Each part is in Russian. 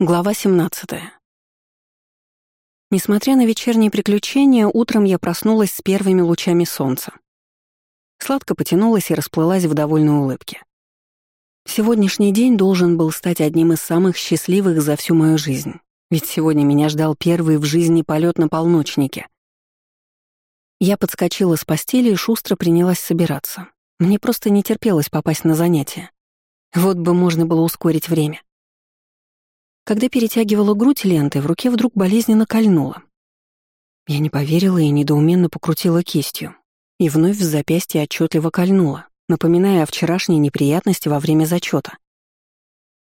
Глава 17. Несмотря на вечерние приключения, утром я проснулась с первыми лучами солнца. Сладко потянулась и расплылась в довольной улыбке. Сегодняшний день должен был стать одним из самых счастливых за всю мою жизнь, ведь сегодня меня ждал первый в жизни полет на полночнике. Я подскочила с постели и шустро принялась собираться. Мне просто не терпелось попасть на занятия. Вот бы можно было ускорить время. Когда перетягивала грудь ленты, в руке вдруг болезненно кольнуло. Я не поверила и недоуменно покрутила кистью. И вновь в запястье отчетливо кольнула, напоминая о вчерашней неприятности во время зачета.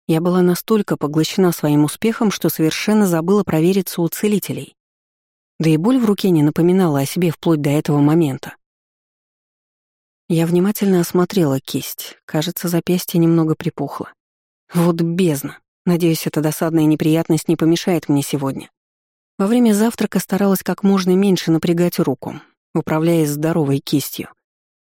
Я была настолько поглощена своим успехом, что совершенно забыла провериться у целителей. Да и боль в руке не напоминала о себе вплоть до этого момента. Я внимательно осмотрела кисть. Кажется, запястье немного припухло. Вот бездна. Надеюсь, эта досадная неприятность не помешает мне сегодня. Во время завтрака старалась как можно меньше напрягать руку, управляясь здоровой кистью.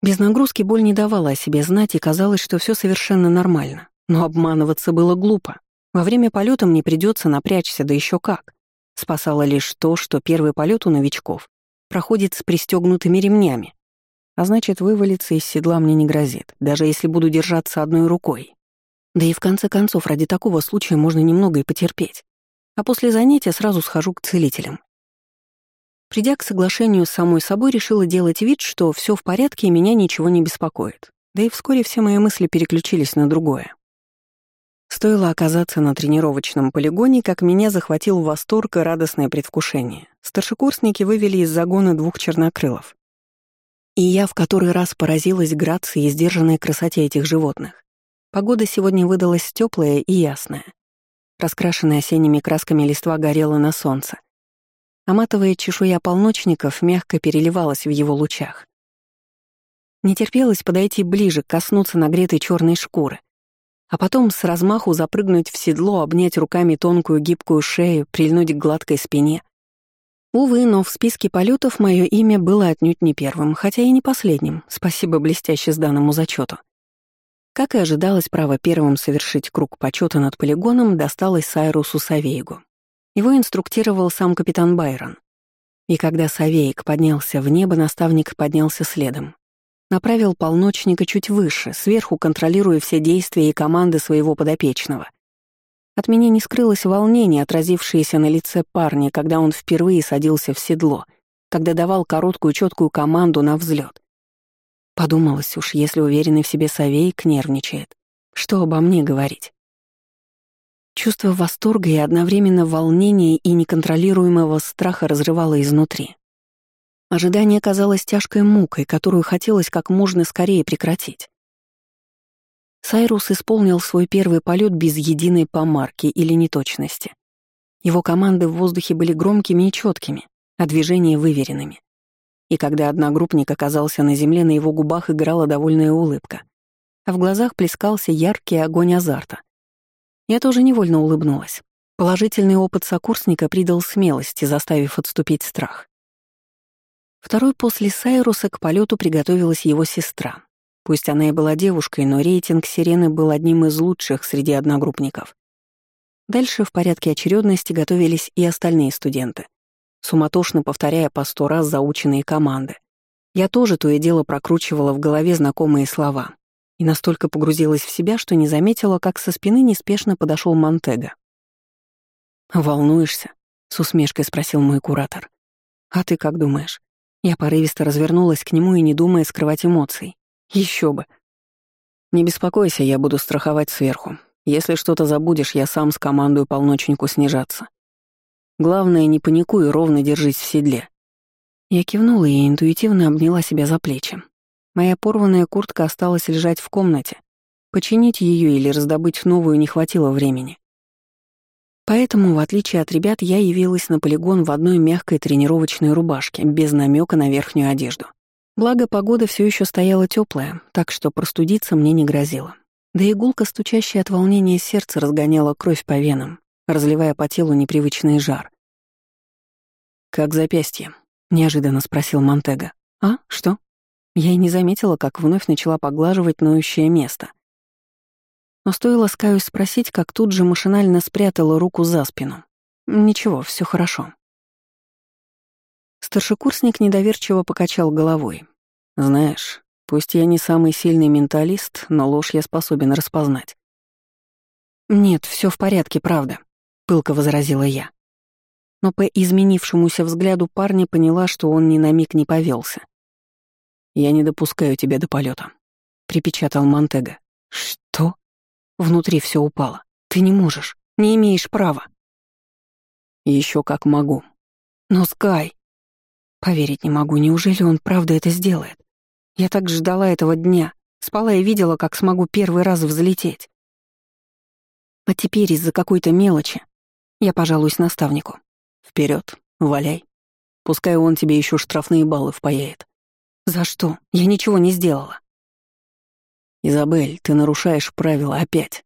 Без нагрузки боль не давала о себе знать, и казалось, что все совершенно нормально. Но обманываться было глупо. Во время полета мне придется напрячься, да еще как. Спасало лишь то, что первый полет у новичков проходит с пристегнутыми ремнями. А значит, вывалиться из седла мне не грозит, даже если буду держаться одной рукой. Да и в конце концов, ради такого случая можно немного и потерпеть. А после занятия сразу схожу к целителям. Придя к соглашению с самой собой, решила делать вид, что все в порядке и меня ничего не беспокоит. Да и вскоре все мои мысли переключились на другое. Стоило оказаться на тренировочном полигоне, как меня захватил восторг и радостное предвкушение. Старшекурсники вывели из загона двух чернокрылов. И я в который раз поразилась грации и сдержанной красоте этих животных. Погода сегодня выдалась теплая и ясная. Раскрашенная осенними красками листва горела на солнце. А матовая чешуя полночников мягко переливалась в его лучах. Не терпелось подойти ближе, коснуться нагретой черной шкуры, а потом с размаху запрыгнуть в седло, обнять руками тонкую гибкую шею, прильнуть к гладкой спине. Увы, но в списке полетов мое имя было отнюдь не первым, хотя и не последним, спасибо блестяще сданному зачету. Как и ожидалось, право первым совершить круг почета над полигоном досталось Сайрусу Савейгу. Его инструктировал сам капитан Байрон. И когда Савейк поднялся в небо, наставник поднялся следом. Направил полночника чуть выше, сверху контролируя все действия и команды своего подопечного. От меня не скрылось волнение, отразившееся на лице парня, когда он впервые садился в седло, когда давал короткую четкую команду на взлет. Подумалось уж, если уверенный в себе Савейк нервничает. Что обо мне говорить? Чувство восторга и одновременно волнения и неконтролируемого страха разрывало изнутри. Ожидание казалось тяжкой мукой, которую хотелось как можно скорее прекратить. Сайрус исполнил свой первый полет без единой помарки или неточности. Его команды в воздухе были громкими и четкими, а движения выверенными. И когда одногруппник оказался на земле, на его губах играла довольная улыбка, а в глазах плескался яркий огонь азарта. Я тоже невольно улыбнулась. Положительный опыт сокурсника придал смелости, заставив отступить страх. Второй после Сайруса к полету приготовилась его сестра. Пусть она и была девушкой, но рейтинг Сирены был одним из лучших среди одногруппников. Дальше в порядке очередности готовились и остальные студенты суматошно повторяя по сто раз заученные команды. Я тоже то и дело прокручивала в голове знакомые слова и настолько погрузилась в себя, что не заметила, как со спины неспешно подошел Монтега. «Волнуешься?» — с усмешкой спросил мой куратор. «А ты как думаешь?» Я порывисто развернулась к нему и не думая скрывать эмоций. Еще бы. «Не беспокойся, я буду страховать сверху. Если что-то забудешь, я сам скомандую полночнику снижаться. Главное, не паникуй и ровно держись в седле». Я кивнула и интуитивно обняла себя за плечи. Моя порванная куртка осталась лежать в комнате. Починить ее или раздобыть новую не хватило времени. Поэтому, в отличие от ребят, я явилась на полигон в одной мягкой тренировочной рубашке, без намека на верхнюю одежду. Благо, погода все еще стояла теплая, так что простудиться мне не грозило. Да игулка, стучащая от волнения сердце, разгоняла кровь по венам, разливая по телу непривычный жар. «Как запястье?» — неожиданно спросил Монтега. «А, что?» Я и не заметила, как вновь начала поглаживать ноющее место. Но стоило Скаю спросить, как тут же машинально спрятала руку за спину. «Ничего, все хорошо». Старшекурсник недоверчиво покачал головой. «Знаешь, пусть я не самый сильный менталист, но ложь я способен распознать». «Нет, все в порядке, правда», — пылко возразила я. Но по изменившемуся взгляду парня поняла, что он ни на миг не повелся. «Я не допускаю тебя до полета, припечатал Монтега. «Что?» Внутри все упало. «Ты не можешь, не имеешь права». Еще как могу. Но Скай... Поверить не могу, неужели он правда это сделает? Я так ждала этого дня, спала и видела, как смогу первый раз взлететь. А теперь из-за какой-то мелочи я пожалуюсь наставнику. Вперед, валяй. Пускай он тебе еще штрафные баллы впаяет. За что? Я ничего не сделала. Изабель, ты нарушаешь правила опять.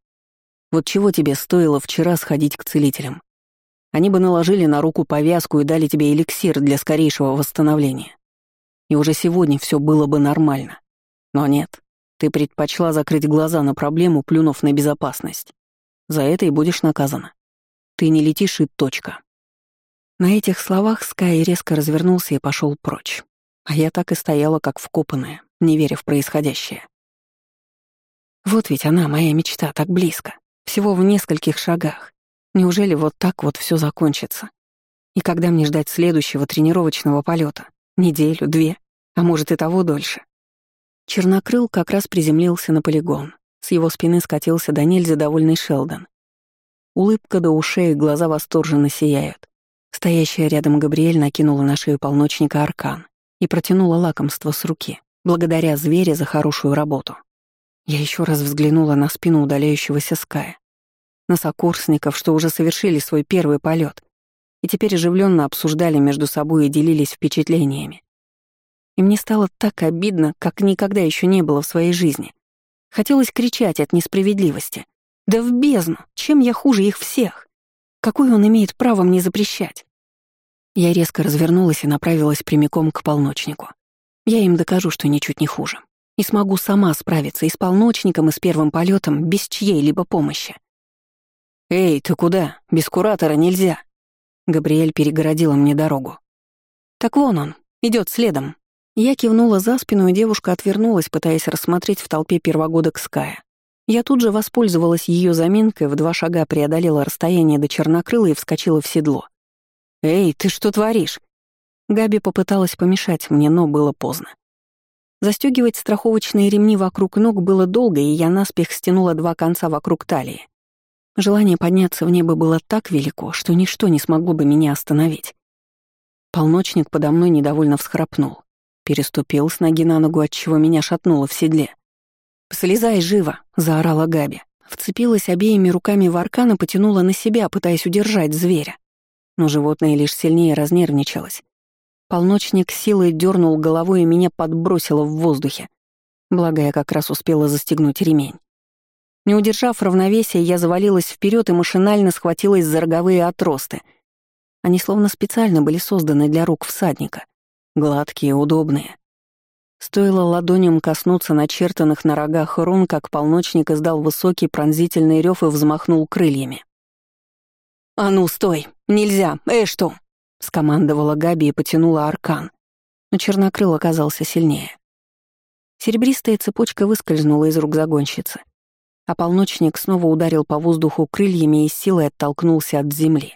Вот чего тебе стоило вчера сходить к целителям? Они бы наложили на руку повязку и дали тебе эликсир для скорейшего восстановления. И уже сегодня все было бы нормально. Но нет, ты предпочла закрыть глаза на проблему, плюнув на безопасность. За это и будешь наказана. Ты не летишь и точка. На этих словах Скай резко развернулся и пошел прочь. А я так и стояла, как вкопанная, не веря в происходящее. Вот ведь она, моя мечта, так близко. Всего в нескольких шагах. Неужели вот так вот все закончится? И когда мне ждать следующего тренировочного полета? Неделю, две, а может и того дольше? Чернокрыл как раз приземлился на полигон. С его спины скатился до нельзя довольный Шелдон. Улыбка до ушей, глаза восторженно сияют. Стоящая рядом Габриэль накинула на шею полночника аркан и протянула лакомство с руки, благодаря зверя за хорошую работу. Я еще раз взглянула на спину удаляющегося Ская, на сокурсников, что уже совершили свой первый полет, и теперь оживленно обсуждали между собой и делились впечатлениями. И мне стало так обидно, как никогда еще не было в своей жизни. Хотелось кричать от несправедливости. Да в бездну! Чем я хуже их всех? Какое он имеет право мне запрещать? Я резко развернулась и направилась прямиком к полночнику. Я им докажу, что ничуть не хуже и смогу сама справиться и с полночником, и с первым полетом без чьей-либо помощи. «Эй, ты куда? Без куратора нельзя!» Габриэль перегородила мне дорогу. «Так вон он, идет следом». Я кивнула за спину, и девушка отвернулась, пытаясь рассмотреть в толпе первогодок Ская. Я тут же воспользовалась ее заминкой, в два шага преодолела расстояние до чернокрыла и вскочила в седло. «Эй, ты что творишь?» Габи попыталась помешать мне, но было поздно. Застегивать страховочные ремни вокруг ног было долго, и я наспех стянула два конца вокруг талии. Желание подняться в небо было так велико, что ничто не смогло бы меня остановить. Полночник подо мной недовольно всхрапнул. Переступил с ноги на ногу, отчего меня шатнуло в седле. «Слезай живо!» — заорала Габи. Вцепилась обеими руками в аркан и потянула на себя, пытаясь удержать зверя. Но животное лишь сильнее разнервничалось. Полночник силой дернул головой и меня подбросило в воздухе. Благо, я как раз успела застегнуть ремень. Не удержав равновесия, я завалилась вперед и машинально схватилась за роговые отросты. Они словно специально были созданы для рук всадника. Гладкие, удобные. Стоило ладоням коснуться начертанных на рогах рун, как полночник издал высокий пронзительный рев и взмахнул крыльями. «А ну, стой! Нельзя! Эй, что?» — скомандовала Габи и потянула аркан. Но чернокрыл оказался сильнее. Серебристая цепочка выскользнула из рук загонщицы, а полночник снова ударил по воздуху крыльями и силой оттолкнулся от земли.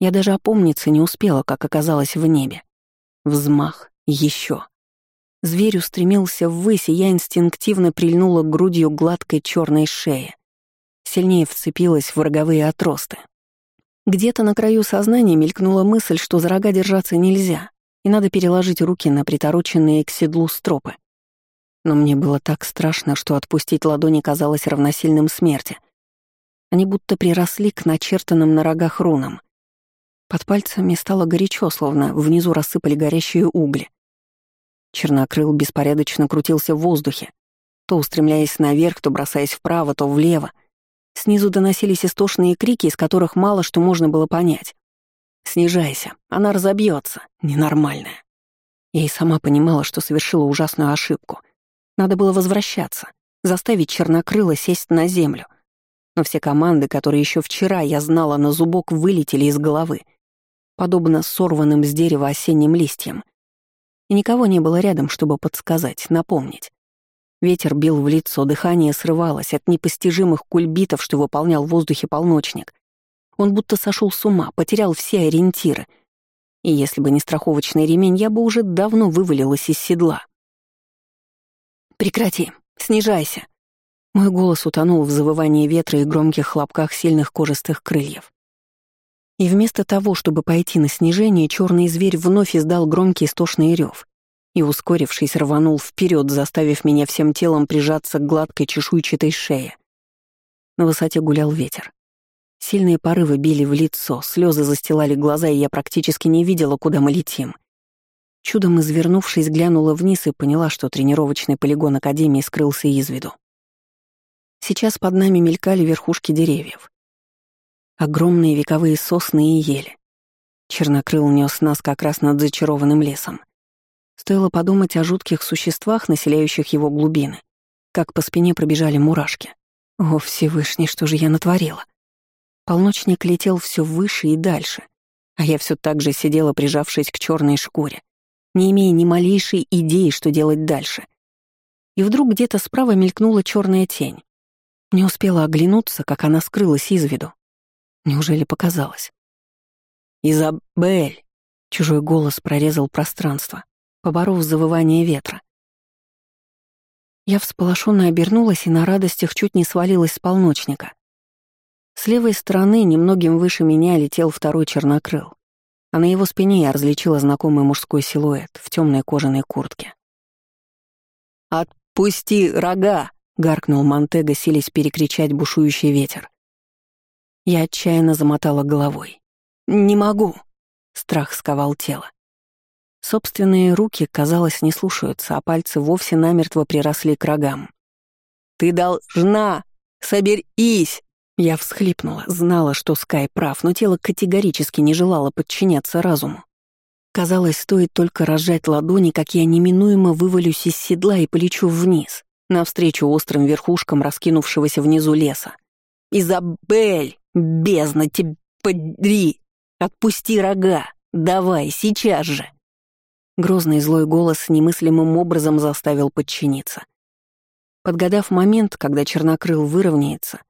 Я даже опомниться не успела, как оказалось в небе. Взмах, еще. Зверь устремился ввысь, и я инстинктивно прильнула грудью гладкой черной шеи. Сильнее вцепилась в роговые отросты. Где-то на краю сознания мелькнула мысль, что за рога держаться нельзя, и надо переложить руки на притороченные к седлу стропы. Но мне было так страшно, что отпустить ладони казалось равносильным смерти. Они будто приросли к начертанным на рогах рунам. Под пальцами стало горячо, словно внизу рассыпали горящие угли. Чернокрыл беспорядочно крутился в воздухе, то устремляясь наверх, то бросаясь вправо, то влево, Снизу доносились истошные крики, из которых мало что можно было понять. «Снижайся, она разобьется, ненормальная». Я и сама понимала, что совершила ужасную ошибку. Надо было возвращаться, заставить чернокрыла сесть на землю. Но все команды, которые еще вчера я знала на зубок, вылетели из головы, подобно сорванным с дерева осенним листьям. И никого не было рядом, чтобы подсказать, напомнить. Ветер бил в лицо, дыхание срывалось от непостижимых кульбитов, что выполнял в воздухе полночник. Он будто сошел с ума, потерял все ориентиры. И если бы не страховочный ремень, я бы уже давно вывалилась из седла. «Прекрати! Снижайся!» Мой голос утонул в завывании ветра и громких хлопках сильных кожистых крыльев. И вместо того, чтобы пойти на снижение, черный зверь вновь издал громкий истошный рев и, ускорившись, рванул вперед, заставив меня всем телом прижаться к гладкой чешуйчатой шее. На высоте гулял ветер. Сильные порывы били в лицо, слезы застилали глаза, и я практически не видела, куда мы летим. Чудом извернувшись, глянула вниз и поняла, что тренировочный полигон Академии скрылся из виду. Сейчас под нами мелькали верхушки деревьев. Огромные вековые сосны и ели. Чернокрыл нес нас как раз над зачарованным лесом. Стоило подумать о жутких существах, населяющих его глубины, как по спине пробежали мурашки. О, Всевышний, что же я натворила? Полночник летел все выше и дальше, а я все так же сидела, прижавшись к черной шкуре, не имея ни малейшей идеи, что делать дальше. И вдруг где-то справа мелькнула черная тень. Не успела оглянуться, как она скрылась из виду. Неужели показалось? «Изабель!» — чужой голос прорезал пространство поборов завывание ветра. Я всполошенно обернулась и на радостях чуть не свалилась с полночника. С левой стороны, немногим выше меня, летел второй чернокрыл, а на его спине я различила знакомый мужской силуэт в темной кожаной куртке. «Отпусти рога!» — гаркнул Монтега, силясь перекричать бушующий ветер. Я отчаянно замотала головой. «Не могу!» — страх сковал тело. Собственные руки, казалось, не слушаются, а пальцы вовсе намертво приросли к рогам. «Ты должна! Соберись!» Я всхлипнула, знала, что Скай прав, но тело категорически не желало подчиняться разуму. Казалось, стоит только разжать ладони, как я неминуемо вывалюсь из седла и полечу вниз, навстречу острым верхушкам раскинувшегося внизу леса. «Изабель! Бездна тебе подри! Отпусти рога! Давай, сейчас же!» Грозный злой голос немыслимым образом заставил подчиниться. Подгадав момент, когда чернокрыл выровняется,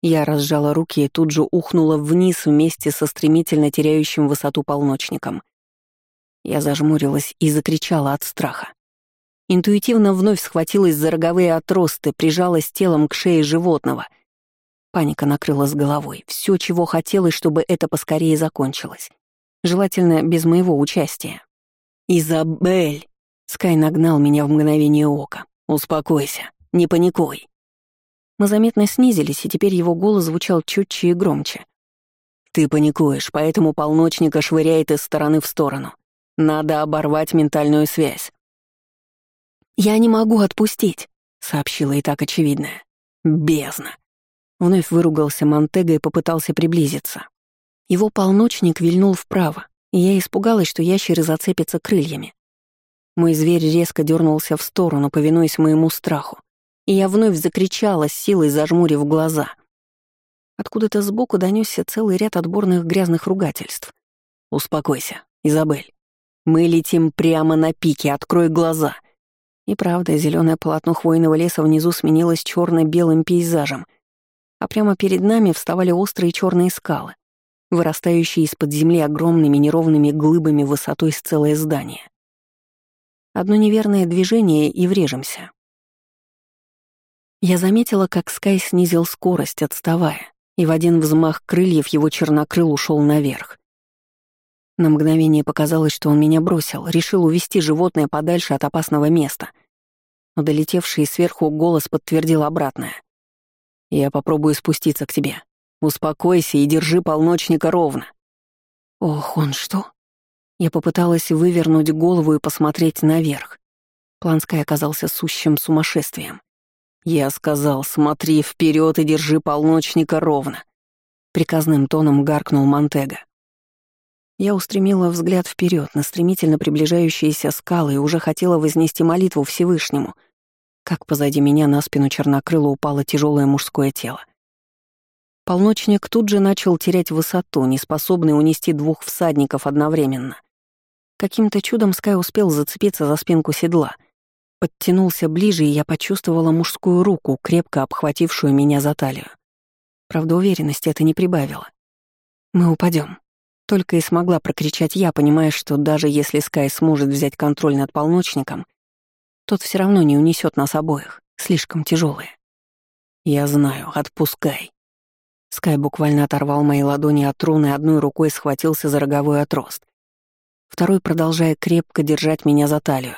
я разжала руки и тут же ухнула вниз вместе со стремительно теряющим высоту полночником. Я зажмурилась и закричала от страха. Интуитивно вновь схватилась за роговые отросты, прижалась телом к шее животного. Паника накрыла с головой. Все, чего хотелось, чтобы это поскорее закончилось. Желательно без моего участия. «Изабель!» Скай нагнал меня в мгновение ока. «Успокойся, не паникуй». Мы заметно снизились, и теперь его голос звучал четче и громче. «Ты паникуешь, поэтому полночника швыряет из стороны в сторону. Надо оборвать ментальную связь». «Я не могу отпустить», — сообщила и так очевидное. «Бездна». Вновь выругался Монтега и попытался приблизиться. Его полночник вильнул вправо, и я испугалась, что ящеры зацепятся крыльями. Мой зверь резко дернулся в сторону, повинуясь моему страху, и я вновь закричала с силой, зажмурив глаза. Откуда-то сбоку донесся целый ряд отборных грязных ругательств. «Успокойся, Изабель. Мы летим прямо на пике, открой глаза». И правда, зеленое полотно хвойного леса внизу сменилось черно белым пейзажем, а прямо перед нами вставали острые черные скалы вырастающие из-под земли огромными неровными глыбами высотой с целое здание. Одно неверное движение и врежемся. Я заметила, как Скай снизил скорость, отставая, и в один взмах крыльев его чернокрыл ушел наверх. На мгновение показалось, что он меня бросил, решил увести животное подальше от опасного места. Но долетевший сверху голос подтвердил обратное. «Я попробую спуститься к тебе. Успокойся и держи полночника ровно». «Ох, он что?» Я попыталась вывернуть голову и посмотреть наверх. Планской оказался сущим сумасшествием. Я сказал, смотри вперед и держи полночника ровно. Приказным тоном гаркнул Монтега. Я устремила взгляд вперед на стремительно приближающиеся скалы и уже хотела вознести молитву Всевышнему, как позади меня на спину чернокрыла упало тяжелое мужское тело. Полночник тут же начал терять высоту, неспособный унести двух всадников одновременно. Каким-то чудом Скай успел зацепиться за спинку седла. Подтянулся ближе, и я почувствовала мужскую руку, крепко обхватившую меня за талию. Правда, уверенности это не прибавило. «Мы упадем. Только и смогла прокричать я, понимая, что даже если Скай сможет взять контроль над полночником, тот все равно не унесет нас обоих, слишком тяжелые. «Я знаю, отпускай». Скай буквально оторвал мои ладони от руны и одной рукой схватился за роговой отрост. Второй, продолжая крепко держать меня за талию.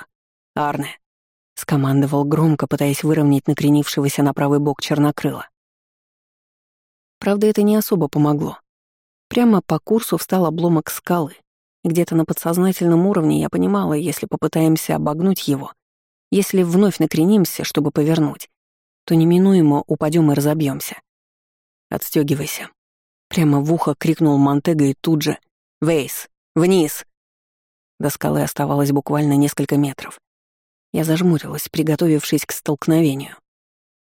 «Арне», — скомандовал громко, пытаясь выровнять накренившегося на правый бок чернокрыла. Правда, это не особо помогло. Прямо по курсу встал обломок скалы. Где-то на подсознательном уровне я понимала, если попытаемся обогнуть его, если вновь накренимся, чтобы повернуть, то неминуемо упадем и разобьемся. Отстегивайся. Прямо в ухо крикнул Монтега и тут же «Вейс! Вниз!» До скалы оставалось буквально несколько метров. Я зажмурилась, приготовившись к столкновению.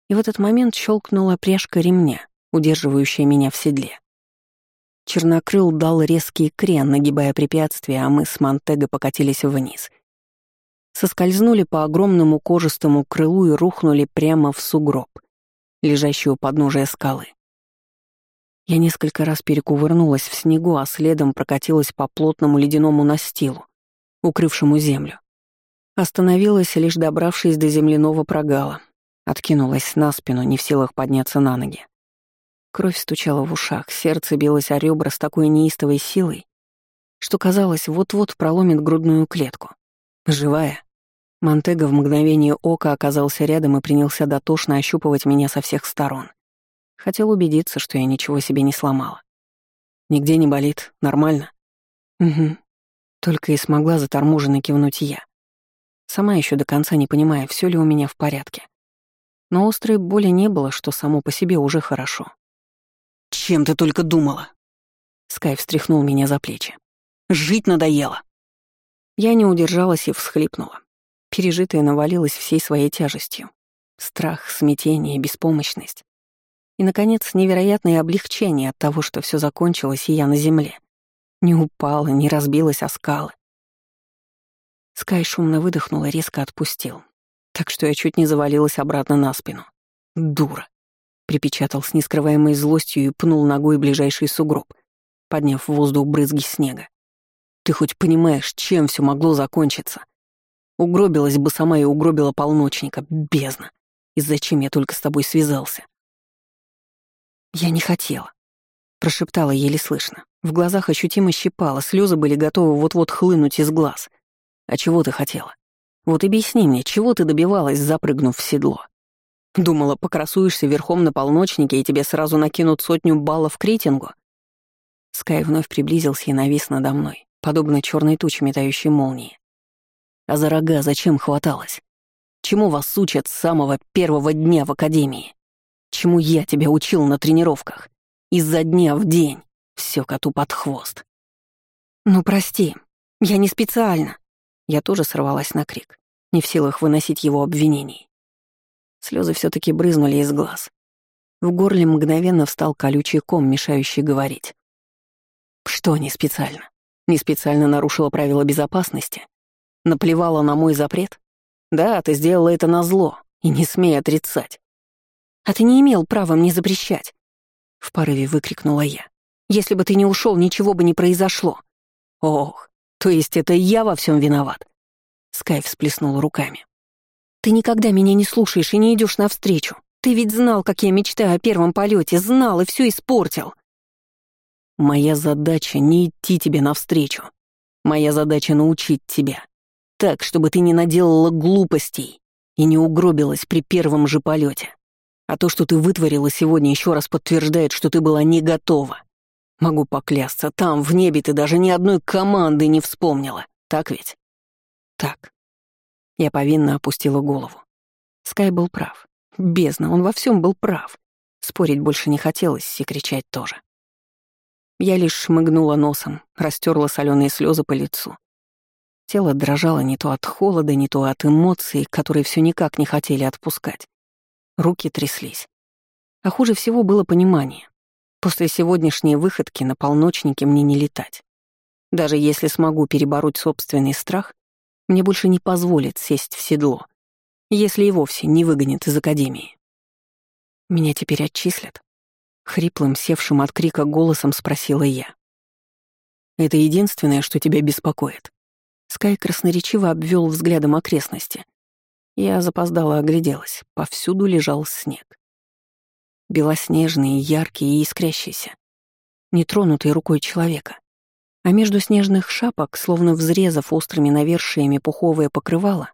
И в этот момент щелкнула пряжка ремня, удерживающая меня в седле. Чернокрыл дал резкий крен, нагибая препятствие, а мы с Монтего покатились вниз. Соскользнули по огромному кожистому крылу и рухнули прямо в сугроб, лежащий у подножия скалы. Я несколько раз перекувырнулась в снегу, а следом прокатилась по плотному ледяному настилу, укрывшему землю. Остановилась, лишь добравшись до земляного прогала. Откинулась на спину, не в силах подняться на ноги. Кровь стучала в ушах, сердце билось о ребра с такой неистовой силой, что казалось, вот-вот проломит грудную клетку. Живая. Монтега в мгновение ока оказался рядом и принялся дотошно ощупывать меня со всех сторон. Хотел убедиться, что я ничего себе не сломала. Нигде не болит, нормально? Угу. Только и смогла заторможенно кивнуть я. Сама еще до конца не понимая, все ли у меня в порядке. Но острой боли не было, что само по себе уже хорошо. «Чем ты только думала?» Скай встряхнул меня за плечи. «Жить надоело!» Я не удержалась и всхлипнула. Пережитое навалилось всей своей тяжестью. Страх, смятение, беспомощность. И, наконец, невероятное облегчение от того, что все закончилось, и я на земле. Не упала, не разбилась о скалы. Скай шумно выдохнул и резко отпустил, так что я чуть не завалилась обратно на спину. Дура. Припечатал с нескрываемой злостью и пнул ногой ближайший сугроб, подняв в воздух брызги снега. «Ты хоть понимаешь, чем все могло закончиться? Угробилась бы сама и угробила полночника, бездна. И зачем я только с тобой связался?» «Я не хотела», — прошептала еле слышно. В глазах ощутимо щипало, слезы были готовы вот-вот хлынуть из глаз. «А чего ты хотела? Вот объясни мне, чего ты добивалась, запрыгнув в седло?» Думала, покрасуешься верхом на полночнике, и тебе сразу накинут сотню баллов к рейтингу? Скай вновь приблизился и навис надо мной, подобно черной туче, метающей молнии. А за рога зачем хваталось? Чему вас учат с самого первого дня в академии? Чему я тебя учил на тренировках? Изо дня в день. Все коту под хвост. Ну, прости, я не специально. Я тоже сорвалась на крик, не в силах выносить его обвинений. Слезы все таки брызнули из глаз. В горле мгновенно встал колючий ком, мешающий говорить. Что не специально? Не специально нарушила правила безопасности? Наплевала на мой запрет? Да, ты сделала это на зло, и не смей отрицать. А ты не имел права мне запрещать. В порыве выкрикнула я. Если бы ты не ушел, ничего бы не произошло. Ох, то есть это я во всем виноват? Скай всплеснул руками. Ты никогда меня не слушаешь и не идешь навстречу. Ты ведь знал, как я мечтаю о первом полете, знал и все испортил. Моя задача не идти тебе навстречу. Моя задача научить тебя. Так, чтобы ты не наделала глупостей и не угробилась при первом же полете. А то, что ты вытворила сегодня, еще раз подтверждает, что ты была не готова. Могу поклясться, там, в небе, ты даже ни одной команды не вспомнила. Так ведь? Так. Я повинно опустила голову. Скай был прав. Бездна, он во всем был прав. Спорить больше не хотелось и кричать тоже. Я лишь шмыгнула носом, растерла соленые слезы по лицу. Тело дрожало не то от холода, не то от эмоций, которые все никак не хотели отпускать. Руки тряслись. А хуже всего было понимание. После сегодняшней выходки на полночнике мне не летать. Даже если смогу перебороть собственный страх, мне больше не позволит сесть в седло, если и вовсе не выгонят из академии. Меня теперь отчислят? Хриплым, севшим от крика голосом спросила я. Это единственное, что тебя беспокоит. Скай красноречиво обвел взглядом окрестности. Я запоздала огляделась. Повсюду лежал снег. Белоснежный, яркий и искрящийся. Нетронутый рукой человека. А между снежных шапок, словно взрезав острыми навершиями пуховое покрывало,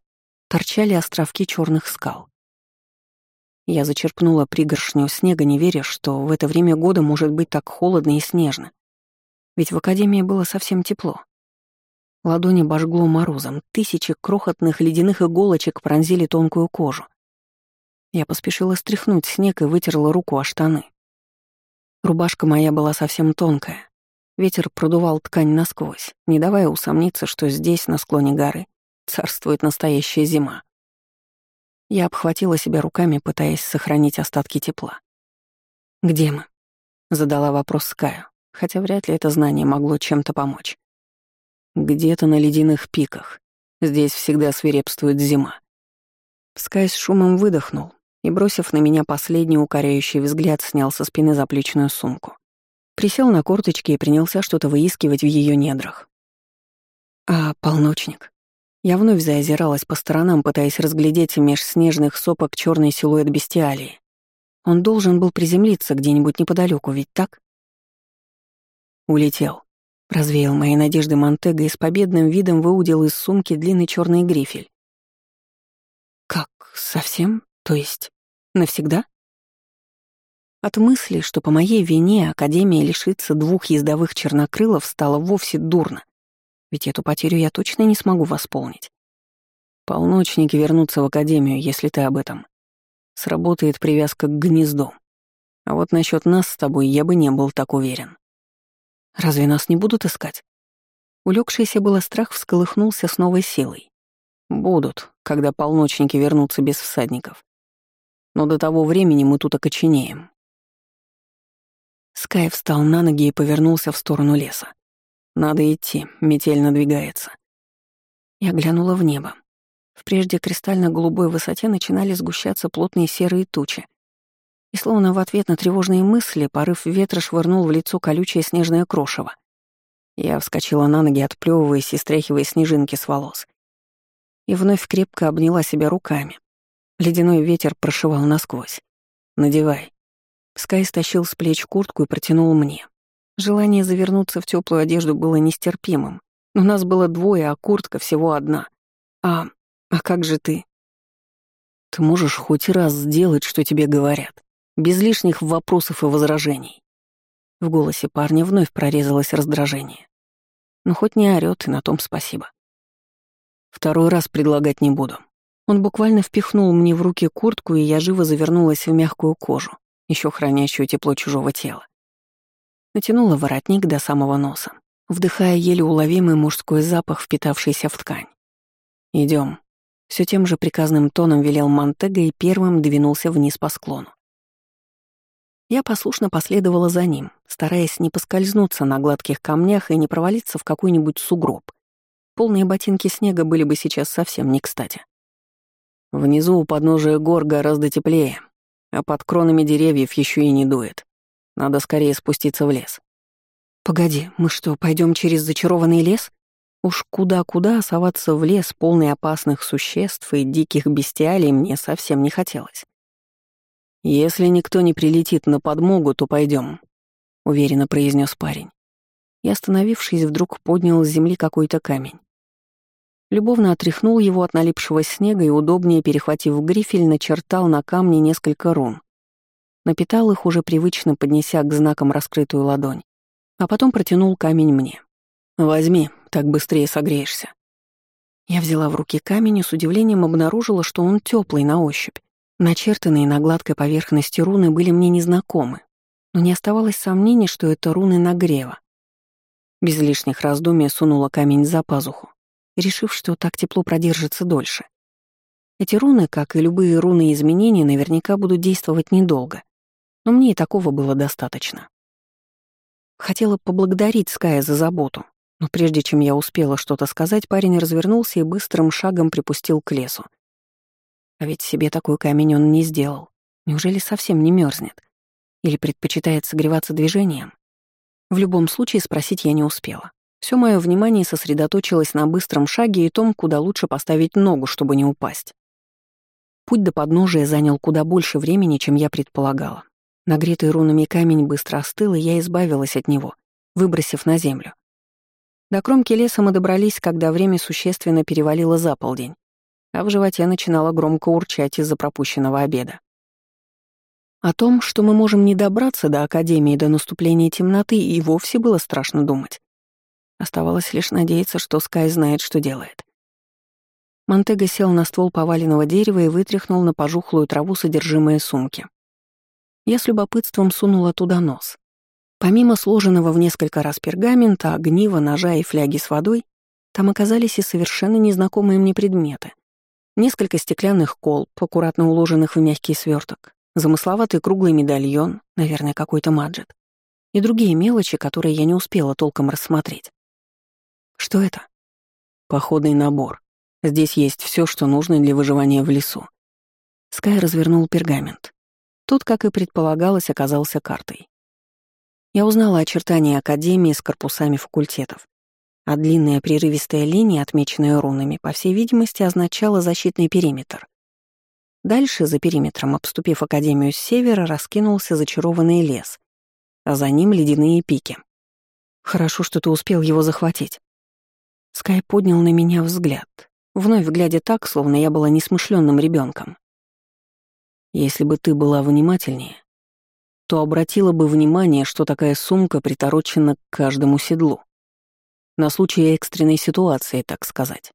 торчали островки черных скал. Я зачерпнула пригоршню снега, не веря, что в это время года может быть так холодно и снежно. Ведь в академии было совсем тепло. Ладони обожгло морозом, тысячи крохотных ледяных иголочек пронзили тонкую кожу. Я поспешила стряхнуть снег и вытерла руку о штаны. Рубашка моя была совсем тонкая. Ветер продувал ткань насквозь, не давая усомниться, что здесь, на склоне горы, царствует настоящая зима. Я обхватила себя руками, пытаясь сохранить остатки тепла. «Где мы?» — задала вопрос Скаю, хотя вряд ли это знание могло чем-то помочь. «Где-то на ледяных пиках. Здесь всегда свирепствует зима». Скай с шумом выдохнул и, бросив на меня последний укоряющий взгляд, снял со спины заплечную сумку. Присел на корточки и принялся что-то выискивать в ее недрах. «А полночник?» Я вновь заозиралась по сторонам, пытаясь разглядеть меж снежных сопок черный силуэт бестиалии. Он должен был приземлиться где-нибудь неподалеку, ведь так? Улетел. Развеял мои надежды Монтега и с победным видом выудил из сумки длинный черный грифель. Как, совсем? То есть, навсегда? От мысли, что по моей вине Академия лишится двух ездовых чернокрылов, стало вовсе дурно. Ведь эту потерю я точно не смогу восполнить. Полночники вернутся в академию, если ты об этом. Сработает привязка к гнезду. А вот насчет нас с тобой я бы не был так уверен. Разве нас не будут искать? Улегшийся было страх всколыхнулся с новой силой. Будут, когда полночники вернутся без всадников. Но до того времени мы тут окоченеем. Скай встал на ноги и повернулся в сторону леса. Надо идти, метель надвигается. Я глянула в небо. В прежде кристально-голубой высоте начинали сгущаться плотные серые тучи. И словно в ответ на тревожные мысли порыв ветра швырнул в лицо колючее снежное крошево. Я вскочила на ноги, отплёвываясь и стряхивая снежинки с волос. И вновь крепко обняла себя руками. Ледяной ветер прошивал насквозь. «Надевай». Скай стащил с плеч куртку и протянул мне. Желание завернуться в теплую одежду было нестерпимым. У нас было двое, а куртка всего одна. А... а как же ты? Ты можешь хоть раз сделать, что тебе говорят, без лишних вопросов и возражений. В голосе парня вновь прорезалось раздражение. Ну, хоть не орёт, и на том спасибо. Второй раз предлагать не буду. Он буквально впихнул мне в руки куртку, и я живо завернулась в мягкую кожу, еще хранящую тепло чужого тела. Натянула воротник до самого носа, вдыхая еле уловимый мужской запах, впитавшийся в ткань. Идем. Все тем же приказным тоном велел Монтега и первым двинулся вниз по склону. Я послушно последовала за ним, стараясь не поскользнуться на гладких камнях и не провалиться в какой-нибудь сугроб. Полные ботинки снега были бы сейчас совсем не кстати. Внизу у подножия гор гораздо теплее, а под кронами деревьев еще и не дует. Надо скорее спуститься в лес. Погоди, мы что, пойдем через зачарованный лес? Уж куда-куда соваться в лес, полный опасных существ и диких бестиалий, мне совсем не хотелось. «Если никто не прилетит на подмогу, то пойдем, уверенно произнес парень. И, остановившись, вдруг поднял с земли какой-то камень. Любовно отряхнул его от налипшего снега и, удобнее перехватив грифель, начертал на камне несколько рун напитал их уже привычно, поднеся к знакам раскрытую ладонь, а потом протянул камень мне. «Возьми, так быстрее согреешься». Я взяла в руки камень и с удивлением обнаружила, что он теплый на ощупь. Начертанные на гладкой поверхности руны были мне незнакомы, но не оставалось сомнений, что это руны нагрева. Без лишних раздумий сунула камень за пазуху решив, что так тепло продержится дольше. Эти руны, как и любые руны изменений, наверняка будут действовать недолго. Но мне и такого было достаточно. Хотела поблагодарить Ская за заботу, но прежде чем я успела что-то сказать, парень развернулся и быстрым шагом припустил к лесу. А ведь себе такой камень он не сделал. Неужели совсем не мерзнет? Или предпочитает согреваться движением? В любом случае спросить я не успела. Все мое внимание сосредоточилось на быстром шаге и том, куда лучше поставить ногу, чтобы не упасть. Путь до подножия занял куда больше времени, чем я предполагала. Нагретый рунами камень быстро остыл, и я избавилась от него, выбросив на землю. До кромки леса мы добрались, когда время существенно перевалило за полдень, а в животе начинало громко урчать из-за пропущенного обеда. О том, что мы можем не добраться до Академии до наступления темноты, и вовсе было страшно думать. Оставалось лишь надеяться, что Скай знает, что делает. Монтега сел на ствол поваленного дерева и вытряхнул на пожухлую траву содержимое сумки. Я с любопытством сунула туда нос. Помимо сложенного в несколько раз пергамента, огнива, ножа и фляги с водой, там оказались и совершенно незнакомые мне предметы. Несколько стеклянных колб, аккуратно уложенных в мягкий сверток, замысловатый круглый медальон, наверное, какой-то маджет, и другие мелочи, которые я не успела толком рассмотреть. Что это? Походный набор. Здесь есть все, что нужно для выживания в лесу. Скай развернул пергамент. Тут, как и предполагалось, оказался картой. Я узнала очертания Академии с корпусами факультетов, а длинная прерывистая линия, отмеченная рунами, по всей видимости, означала защитный периметр. Дальше, за периметром, обступив Академию с севера, раскинулся зачарованный лес, а за ним ледяные пики. «Хорошо, что ты успел его захватить». Скай поднял на меня взгляд, вновь глядя так, словно я была несмышленным ребенком. Если бы ты была внимательнее, то обратила бы внимание, что такая сумка приторочена к каждому седлу. На случай экстренной ситуации, так сказать.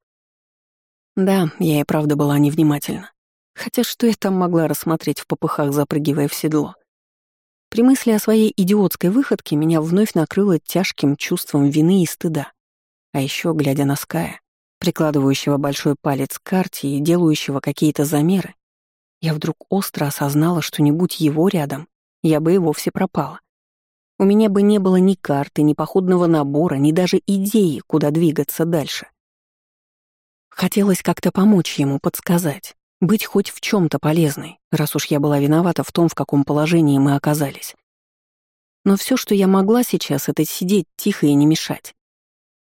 Да, я и правда была невнимательна. Хотя что я там могла рассмотреть в попыхах, запрыгивая в седло? При мысли о своей идиотской выходке меня вновь накрыло тяжким чувством вины и стыда. А еще, глядя на Ская, прикладывающего большой палец к карте и делающего какие-то замеры, я вдруг остро осознала, что не будь его рядом, я бы и вовсе пропала. У меня бы не было ни карты, ни походного набора, ни даже идеи, куда двигаться дальше. Хотелось как-то помочь ему, подсказать, быть хоть в чем то полезной, раз уж я была виновата в том, в каком положении мы оказались. Но все, что я могла сейчас, это сидеть тихо и не мешать.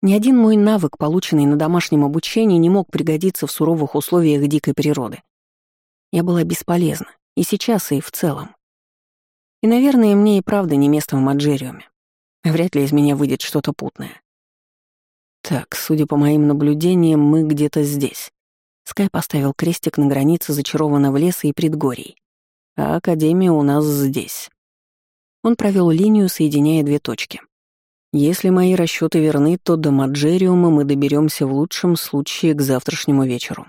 Ни один мой навык, полученный на домашнем обучении, не мог пригодиться в суровых условиях дикой природы. Я была бесполезна, и сейчас, и в целом. И, наверное, мне и правда не место в Маджериуме. Вряд ли из меня выйдет что-то путное. Так, судя по моим наблюдениям, мы где-то здесь. Скай поставил крестик на границе зачарованного леса и предгорий. А Академия у нас здесь. Он провел линию, соединяя две точки. Если мои расчеты верны, то до Маджериума мы доберемся в лучшем случае к завтрашнему вечеру.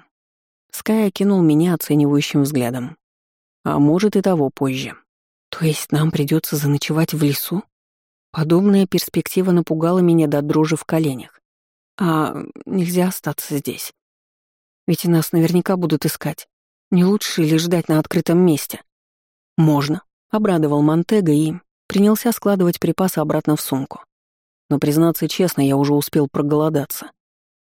Скай окинул меня оценивающим взглядом. А может и того позже. То есть нам придется заночевать в лесу? Подобная перспектива напугала меня до дрожи в коленях. А нельзя остаться здесь. Ведь нас наверняка будут искать. Не лучше ли ждать на открытом месте? Можно, обрадовал Монтега и принялся складывать припасы обратно в сумку. Но, признаться честно, я уже успел проголодаться.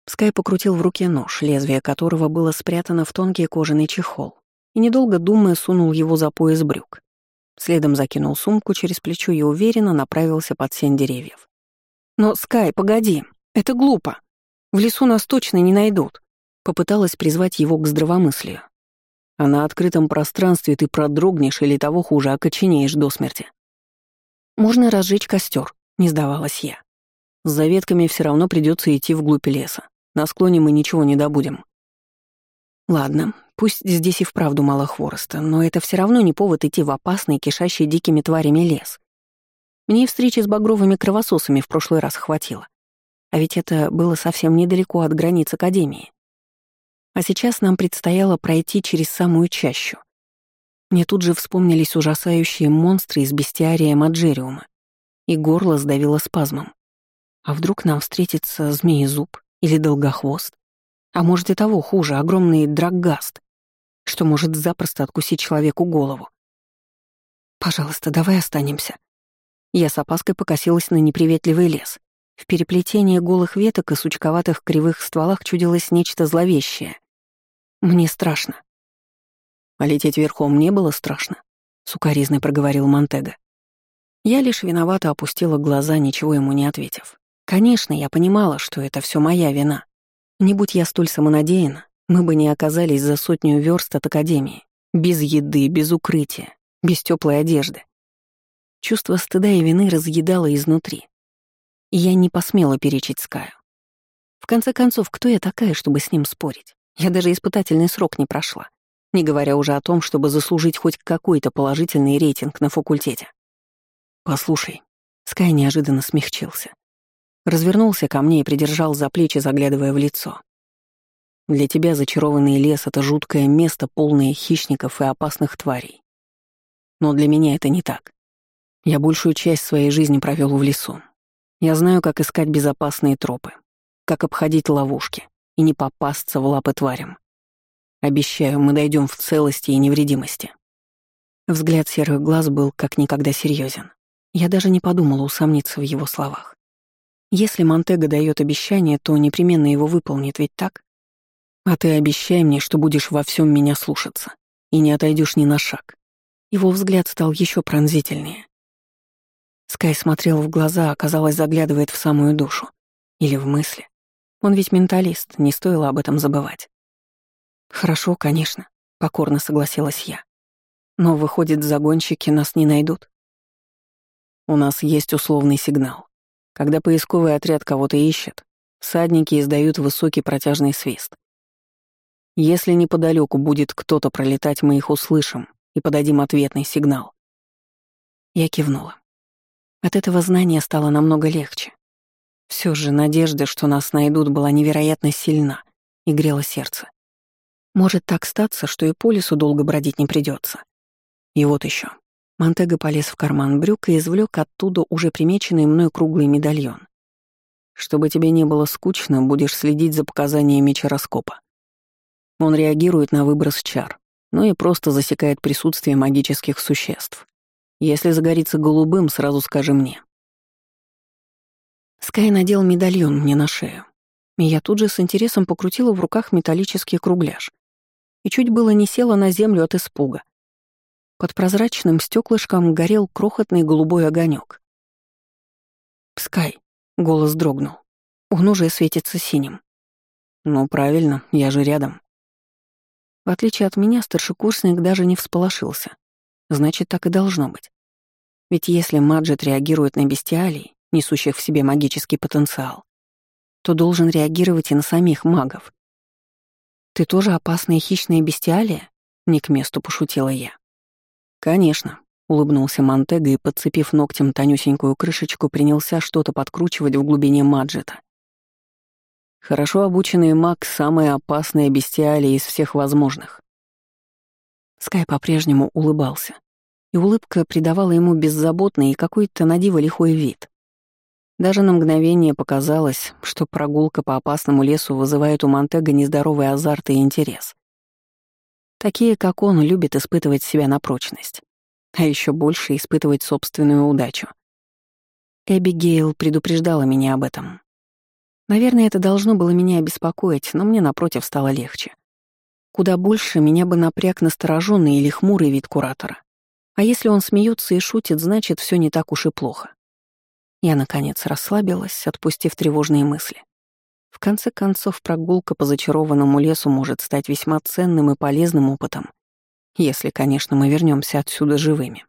Скай покрутил в руке нож, лезвие которого было спрятано в тонкий кожаный чехол, и, недолго думая, сунул его за пояс брюк. Следом закинул сумку через плечо и уверенно направился под сень деревьев. «Но, Скай, погоди, это глупо. В лесу нас точно не найдут», — попыталась призвать его к здравомыслию. «А на открытом пространстве ты продрогнешь или того хуже, окоченеешь до смерти». «Можно разжечь костер, не сдавалась я. «С заветками все равно придется идти вглубь леса. На склоне мы ничего не добудем. Ладно, пусть здесь и вправду мало хвороста, но это все равно не повод идти в опасный, кишащий дикими тварями лес. Мне встречи с багровыми кровососами в прошлый раз хватило. А ведь это было совсем недалеко от границ Академии. А сейчас нам предстояло пройти через самую чащу. Мне тут же вспомнились ужасающие монстры из бестиария Маджериума, и горло сдавило спазмом. А вдруг нам встретится змеезуб? Или долгохвост? А может и того хуже, огромный драггаст, что может запросто откусить человеку голову. «Пожалуйста, давай останемся». Я с опаской покосилась на неприветливый лес. В переплетении голых веток и сучковатых кривых стволах чудилось нечто зловещее. Мне страшно. А лететь верхом не было страшно, — сукоризный проговорил Монтега. Я лишь виновато опустила глаза, ничего ему не ответив. Конечно, я понимала, что это все моя вина. Не будь я столь самонадеяна, мы бы не оказались за сотню верст от Академии. Без еды, без укрытия, без теплой одежды. Чувство стыда и вины разъедало изнутри. И я не посмела перечить Скаю. В конце концов, кто я такая, чтобы с ним спорить? Я даже испытательный срок не прошла, не говоря уже о том, чтобы заслужить хоть какой-то положительный рейтинг на факультете. «Послушай», — Скай неожиданно смягчился. Развернулся ко мне и придержал за плечи, заглядывая в лицо. «Для тебя зачарованный лес — это жуткое место, полное хищников и опасных тварей. Но для меня это не так. Я большую часть своей жизни провел в лесу. Я знаю, как искать безопасные тропы, как обходить ловушки и не попасться в лапы тварям. Обещаю, мы дойдем в целости и невредимости». Взгляд серых глаз был как никогда серьезен. Я даже не подумала усомниться в его словах. Если Монтега дает обещание, то непременно его выполнит, ведь так? А ты обещай мне, что будешь во всем меня слушаться и не отойдешь ни на шаг. Его взгляд стал еще пронзительнее. Скай смотрел в глаза, а, казалось, заглядывает в самую душу. Или в мысли. Он ведь менталист, не стоило об этом забывать. «Хорошо, конечно», — покорно согласилась я. «Но, выходит, загонщики нас не найдут?» У нас есть условный сигнал. Когда поисковый отряд кого-то ищет, всадники издают высокий протяжный свист. Если неподалеку будет кто-то пролетать, мы их услышим и подадим ответный сигнал. Я кивнула. От этого знания стало намного легче. Все же надежда, что нас найдут, была невероятно сильна и грела сердце. Может так статься, что и по лесу долго бродить не придется. И вот еще. Монтега полез в карман брюк и извлек оттуда уже примеченный мной круглый медальон. «Чтобы тебе не было скучно, будешь следить за показаниями чароскопа. Он реагирует на выброс чар, но и просто засекает присутствие магических существ. Если загорится голубым, сразу скажи мне». Скай надел медальон мне на шею, и я тут же с интересом покрутила в руках металлический кругляш и чуть было не села на землю от испуга — под прозрачным стеклышком горел крохотный голубой огонек. «Пскай», — голос дрогнул. «Он уже светится синим». «Ну, правильно, я же рядом». В отличие от меня, старшекурсник даже не всполошился. Значит, так и должно быть. Ведь если Маджет реагирует на бестиалий, несущих в себе магический потенциал, то должен реагировать и на самих магов. «Ты тоже опасная хищная бестиалия?» — не к месту пошутила я. «Конечно», — улыбнулся Монтега и, подцепив ногтем тонюсенькую крышечку, принялся что-то подкручивать в глубине маджета. Хорошо обученный маг — самая опасная бестиалия из всех возможных. Скай по-прежнему улыбался, и улыбка придавала ему беззаботный и какой-то надиво лихой вид. Даже на мгновение показалось, что прогулка по опасному лесу вызывает у Монтега нездоровый азарт и интерес. Такие, как он, любят испытывать себя на прочность, а еще больше испытывать собственную удачу. Эбигейл предупреждала меня об этом. Наверное, это должно было меня обеспокоить, но мне, напротив, стало легче. Куда больше меня бы напряг настороженный или хмурый вид куратора. А если он смеется и шутит, значит, все не так уж и плохо. Я, наконец, расслабилась, отпустив тревожные мысли. В конце концов, прогулка по зачарованному лесу может стать весьма ценным и полезным опытом, если, конечно, мы вернемся отсюда живыми.